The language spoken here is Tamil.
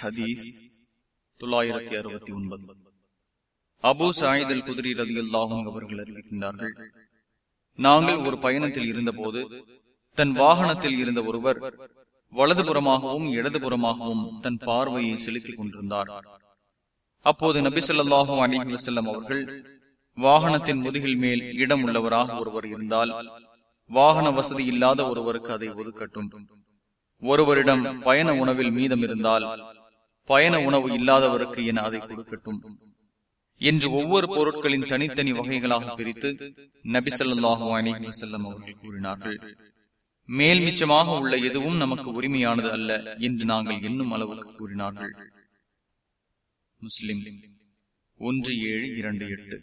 ஹதீஸ் தொள்ளாயிரத்தி அறுபத்தி ஒன்பது. அபு சாயிதல் குதிரி ரதி அல்லாஹும் அவர்கள் அறிவிக்கின்றார்கள் நாங்கள் ஒரு பயணத்தில் இருந்தபோது தன் வாகனத்தில் இருந்த ஒருவர் வலதுபுறமாகவும் இடதுபுறமாகவும் தன் பார்வையை செலுத்திக் கொண்டிருந்தார். அப்போது நபி சொல்லாஹு அலிஹி வசல்லம் அவர்கள் வாகனத்தின் முதுகில் மேல் இடம் உள்ளவராக ஒருவர் இருந்தால் வாகன வசதி இல்லாத ஒருவருக்கு அதை ஒதுக்கட்டும். ஒருவரிடம் பயண உணவில் மீதம் இருந்தால் பயண உணவு இல்லாதவருக்கு என அதை கொடுக்கட்டும். என்று ஒவ்வொரு பொருட்களின் தனித்தனி வகைகளாக பிரித்து நபி சொல்லாஹு அலிஹி வசல்லம் அவர்கள் கூறினார்கள். மேல் மிச்சமாக உள்ள எதுவும் நமக்கு உரிமையானது அல்ல என்று நாங்கள் என்னும் அளவுக்கு கூறினார்கள். முஸ்லிம். ஒன்று ஏழு இரண்டு எட்டு.